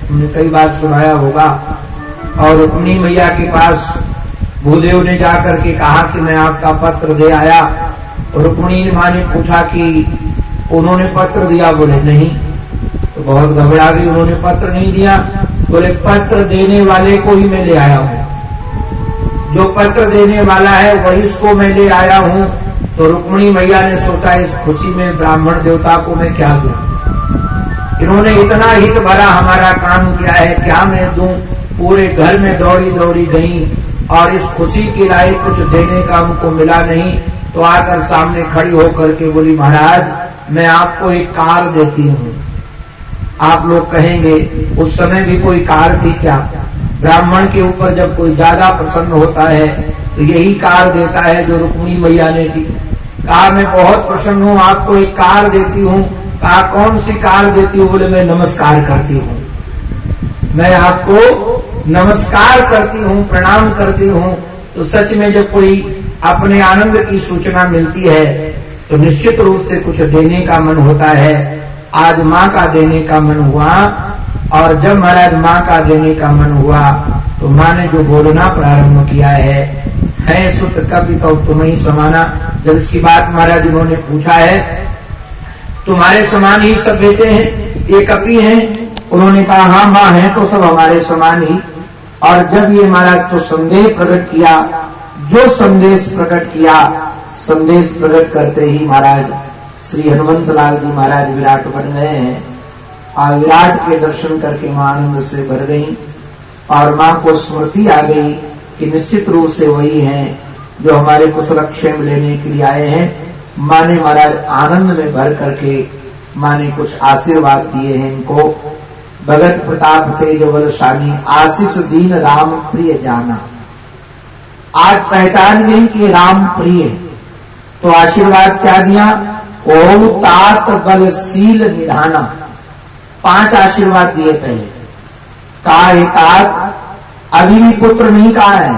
हमने कई बार सुनाया होगा, और रुक्मणी मैया के पास भूदेव ने जाकर के कहा कि मैं आपका पत्र दे आया। रुक्मणी माँ ने पूछा कि उन्होंने पत्र दिया, बोले, नहीं। तो बहुत घबरा गई, उन्होंने पत्र नहीं दिया। बोले, पत्र देने वाले को ही मैं ले आया हूँ। जो पत्र देने वाला है, वही इसको मैं ले आया हूँ। तो रुक्मणी मैया ने सोचा, इस खुशी में, ब्राह्मण देवता को मैं क्या दू? इन्होंने इतना हित भरा हमारा काम किया है, क्या मैं दू? पूरे घर में दौड़ी दौड़ी गई, और इस खुशी के लायक कुछ देने का हमको मिला नहीं। तो आकर सामने खड़ी होकर के बोली, महाराज मैं आपको एक कार देती हूँ। आप लोग कहेंगे, उस समय भी कोई कार थी क्या? ब्राह्मण के ऊपर जब कोई ज़्यादा प्रसन्न होता है तो यही कार देता है जो रुक्मी मैया ने दी। कहा मैं बहुत प्रसन्न हूँ, आपको एक कार देती हूँ। कहा, कौन सी कार देती हूँ? बोले, मैं नमस्कार करती हूँ। मैं आपको नमस्कार करती हूँ, प्रणाम करती हूँ। तो सच में जब कोई अपने आनंद की सूचना मिलती है तो निश्चित रूप से कुछ देने का मन होता है। आज माँ का देने का मन हुआ और जब महाराज माँ का देने का मन हुआ तो माँ ने जो बोलना प्रारंभ किया है है सुत कभी तो तुम्हें समाना। जब इसकी बात महाराज उन्होंने पूछा है, तुम्हारे समान ही सब बेटे हैं, ये कपी हैं? उन्होंने कहा हाँ माँ है तो सब हमारे समान ही। और जब ये महाराज तो संदेह प्रकट किया, जो संदेश प्रकट किया संदेश प्रकट करते ही महाराज श्री हनुमंत लाल जी महाराज विराट बन गए हैं। और विराट के दर्शन करके माँ आनंद से भर गई और माँ को स्मृति आ गई कि निश्चित रूप से वही हैं जो हमारे कुशल क्षेम लेने के लिए आए हैं। माँ ने महाराज आनंद में भर करके माँ ने कुछ आशीर्वाद दिए हैं इनको। भगत प्रताप तेज बलशानी आशीष दीन राम प्रिय जाना। आज पहचान गई कि राम प्रिय तो आशीर्वाद क्या दिया? ओम तात बलशील निधाना। पाँच आशीर्वाद दिए थे। कहा हे तात? अभी भी पुत्र नहीं कहा है?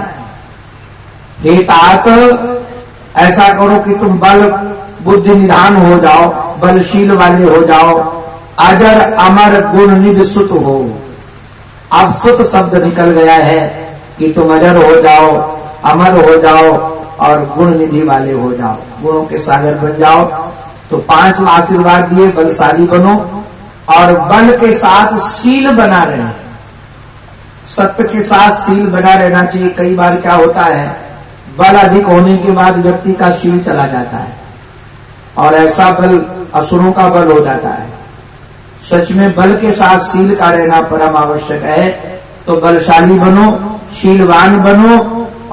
हे तात, ऐसा करो कि तुम बल, बुद्धि निधान हो जाओ, बलशील वाले हो जाओ। अजर अमर गुण निध सुत हो। अब सुत शब्द निकल गया है कि तुम अजर हो जाओ, अमर हो जाओ और गुण निधि वाले हो जाओ। गुणों के सागर बन जाओ। तो पाँच आशीर्वाद दिए, बलशाली बनो और बल के साथ शील बना रहे सत्य के साथ शील बना रहना चाहिए। कई बार क्या होता है, बल अधिक होने के बाद व्यक्ति का शील चला जाता है और ऐसा बल असुरों का बल हो जाता है। सच में बल के साथ शील का रहना परम आवश्यक है। तो बलशाली बनो, शीलवान बनो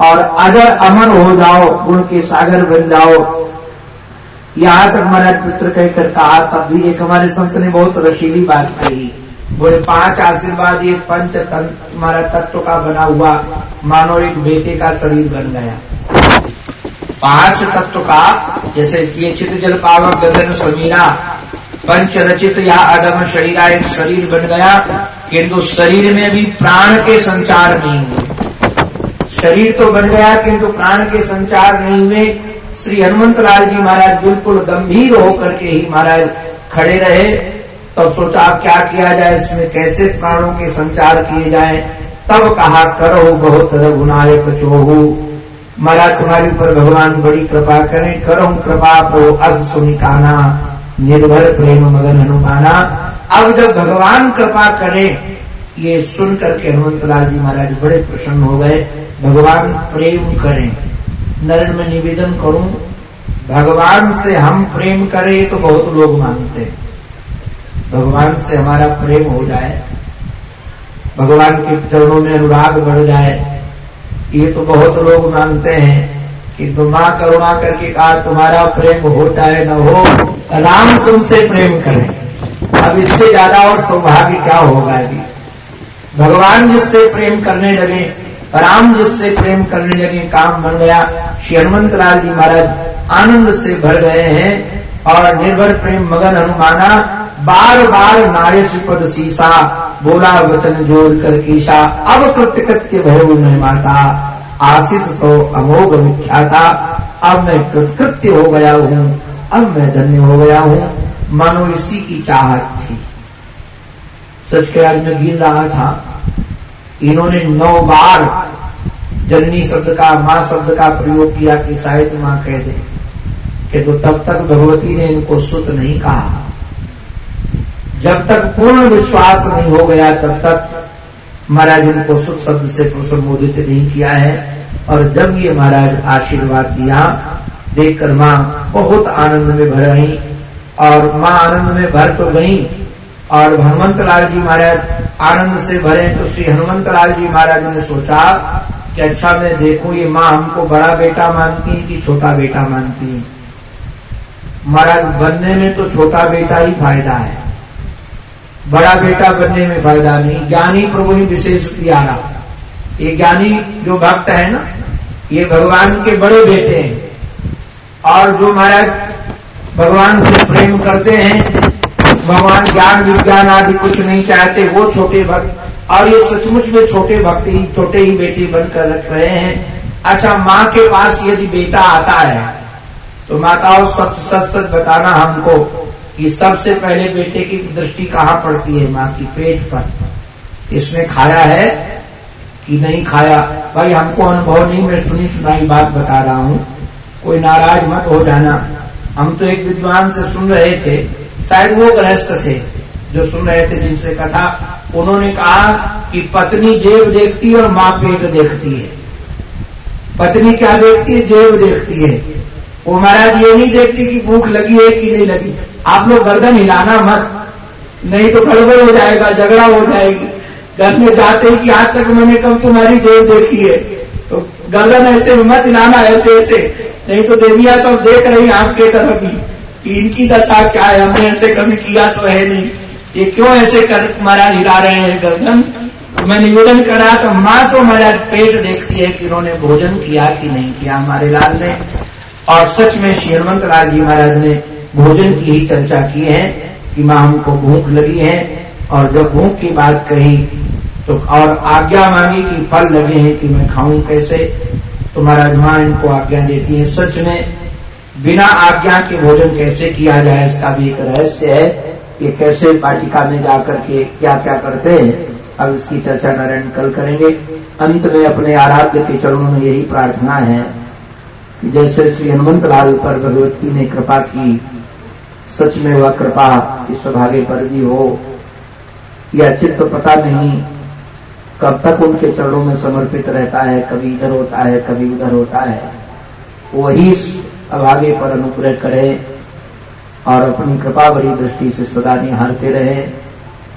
और अगर अमर हो जाओ गुण के सागर बन जाओ। यहाँ तक महाराज पुत्र कहकर कहा तब भी एक हमारे संत ने बहुत रशीली बात कही। बोले, पाँच आशीर्वाद, ये पंच तुम्हारा तत्व का बना हुआ, मानो एक बेटे का शरीर बन गया। पाँच तत्व का, जैसे ये चित जल पावक गगन, समीरा, पंच रचित या अदम शरीर, एक शरीर बन गया। किंतु शरीर में भी प्राण के संचार नहीं हुए। शरीर तो बन गया, किंतु प्राण के संचार नहीं हुए। श्री हनुमंत लाल जी महाराज बिल्कुल गंभीर होकर के ही महाराज खड़े रहे। तब तो सोचा क्या किया जाए? इसमें कैसे प्राणों के संचार किए जाए? तब कहा, करो बहुत रघुनायक चोहू। महाराज तुम्हारे ऊपर भगवान बड़ी कृपा करें। करो कृपा को अस सुनिकाना निर्भर प्रेम मगन हनुमाना। अब जब भगवान कृपा करें, ये सुन करके हनुमंत लाल जी महाराज बड़े प्रसन्न हो गए। भगवान प्रेम करें। नरण में निवेदन करूँ, भगवान से हम प्रेम करें तो बहुत लोग मानते हैं। भगवान से हमारा प्रेम हो जाए, भगवान के चरणों में अनुराग बढ़ जाए, ये तो बहुत लोग मानते हैं किंतु माँ करुणा करके कहा, तुम्हारा प्रेम हो चाहे न हो, राम तुमसे प्रेम करें। अब इससे ज़्यादा और सौभाग्य क्या होगा जी? भगवान जिससे प्रेम करने लगे राम जिससे प्रेम करने लगे, काम बन गया। श्री हनुमंत लाल जी महाराज आनंद से भर गए हैं और निर्भर प्रेम मगन हनुमाना बार बार नारे सुपद सीसा, बोला वचन ज़ोर कर कीशा, अब कृत्य कृत्य भय माता, आशीष तो अमोघ विख्याता। अब मैं कृतकृत्य हो गया हूँ, अब मैं धन्य हो गया हूँ। मानो इसी की चाहत थी। सच के आज मैं गिन रहा था। इन्होंने नौ बार जननी शब्द का, माँ शब्द का प्रयोग किया कि शायद माँ कह दे कि तो तब तक भगवती ने इनको सुत नहीं कहा। जब तक पूर्ण विश्वास नहीं हो गया, तब तक महाराज इनको सुख शब्द से संबोधित नहीं किया है। और जब ये महाराज आशीर्वाद दिया, देखकर माँ बहुत आनंद में भर रही और माँ आनंद में भर तो गई। और हनुमंत लाल जी महाराज आनंद से भरे तो श्री हनुमंत लाल जी महाराज ने सोचा कि अच्छा मैं देखूँ, ये माँ हमको बड़ा बेटा मानती है कि छोटा बेटा मानती महाराज, बनने में तो छोटा बेटा ही फ़ायदा है। बड़ा बेटा बनने में फ़ायदा नहीं। ज्ञानी प्रभु ही विशेष प्यारा। ये ज्ञानी जो भक्त है ना, ये भगवान के बड़े बेटे हैं। और जो महाराज भगवान से प्रेम करते हैं भगवान ज्ञान, विज्ञान आदि कुछ नहीं चाहते, वो छोटे भक्त। और ये सचमुच में छोटे भक्त ही, छोटे ही बेटी बनकर रख रहे हैं। अच्छा माँ के पास यदि बेटा आता है तो माताओं, सब सच सच बताना हमको कि सबसे पहले बेटे की दृष्टि कहाँ पड़ती है, माँ की पेट पर? इसने खाया है कि नहीं खाया? भाई, हमको अनुभव नहीं, मैं सुनी सुनाई बात बता रहा हूँ। कोई नाराज़ मत हो जाना। हम तो एक विद्वान से सुन रहे थे शायद वो गृहस्थ थे जो सुन रहे थे जिनसे कथा। उन्होंने कहा कि पत्नी जेब देखती है और माँ पेट देखती है। पत्नी क्या देखती है? जेब देखती है। वो महाराज ये नहीं देखती कि भूख लगी है कि नहीं लगी। आप लोग गर्दन हिलाना मत। नहीं तो गड़बड़ हो जाएगा, झगड़ा हो जाएगी। घर में जाते ही कि आज तक मैंने कब तुम्हारी जेब देखी है? तो गर्दन ऐसे मत हिलाना, ऐसे ऐसे। नहीं तो देविया सब देख रही आपके तरफ़ भी कि इनकी दशा क्या है? हमने ऐसे कभी किया तो है नहीं। ये क्यों ऐसे कर महाराज हिला रहे हैं गर्दन? तो मैं निवेदन करा तो माँ तो महाराज पेट देखती है कि उन्होंने भोजन किया कि नहीं किया हमारे लाल ने। और सच में श्री हनुमंत लाल जी महाराज ने भोजन की ही चर्चा की है कि माँ हमको भूख लगी है। और जब भूख की बात कही तो और आज्ञा मांगी कि फल लगे हैं कि मैं खाऊं कैसे? तो महाराज माँ इनको आज्ञा देती है, सच में बिना आज्ञा के भोजन कैसे किया जाए, इसका भी एक रहस्य है कि कैसे पाटिका में जाकर के क्या क्या करते हैं। अब इसकी चर्चा नारायण कल करेंगे। अंत में अपने आराध्य के चरणों में यही प्रार्थना है कि जैसे श्री हनुमंत लाल पर भगवती ने कृपा की, सच में वह कृपा इस भागे पर भी हो या चित्त पता नहीं, कब तक उनके चरणों में समर्पित रहता है, कभी इधर होता है, कभी उधर होता है। वही अभागे पर अनुग्रह करे और अपनी कृपा भरी दृष्टि से सदा निहारते रहे।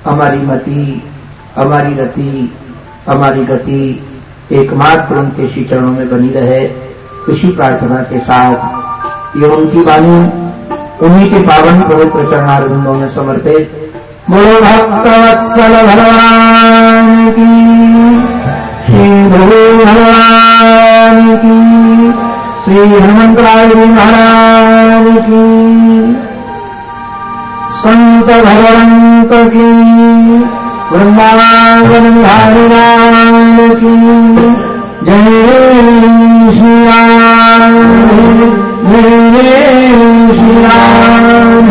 हमारी मति, हमारी रति, हमारी गति एकमात्र उनके श्री चरणों में बनी रहे। इसी प्रार्थना के साथ ये उनकी वाणी, उन्हीं के पावन पवित्र चरणारविंदों में समर्पित बोलो भक्तवत्सल भगवान की। श्री भगवान की। श्री हनुमंत राय महाराज की। संत भगवंत की। वृंदावन की। जय श्री राम, जय श्री राम,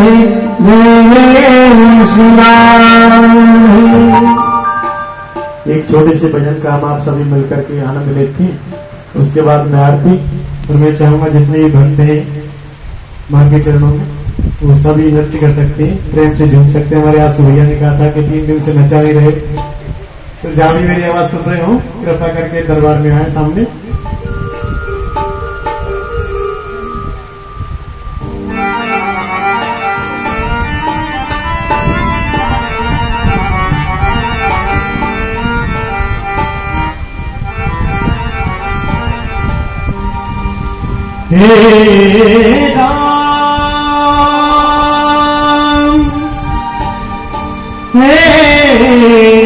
जय श्री राम।
एक छोटे से भजन का हम आप सभी मिलकर के आनंद लेते हैं। उसके बाद मैं आरती, और मैं चाहूँगा जितने भी भक्त हैं माँ के चरणों में, वो सभी नृत्य कर सकते हैं, प्रेम से झूम सकते हैं। हमारे यहाँ भैया ने कहा था कि तीन दिन से नचा ही रहे। तो जहाँ भी मेरी आवाज़ सुन रहे हो, कृपा करके दरबार में आए सामने। हे राम हे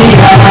Obrigado.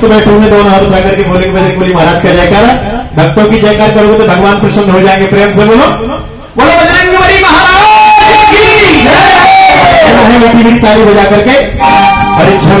भक्त बैठे हुए दोनों हाथ उठा करके बोले बजरंग बली महाराज का जयकार भक्तों की जयकार करोगे तो भगवान प्रसन्न हो जाएँगे, प्रेम से बोलो। बोलो, बजरंग बली महाराज ताली बजा करके। अरे झम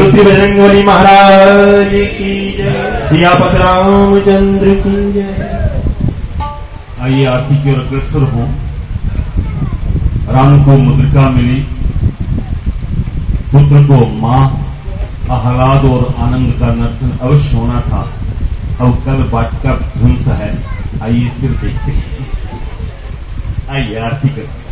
श्री बजरंग बली महाराज की जय। सियापत रामचंद्र की जय।
आइए आरती की ओर अग्रसर हो। राम को मुद्रिका मिली। पुत्र को माँ, आह्लाद और आनंद का नर्तन अवश्य होना था। अब कल बाट का ध्वंस है। आइए फिर देखते हैं। आइए आरती करते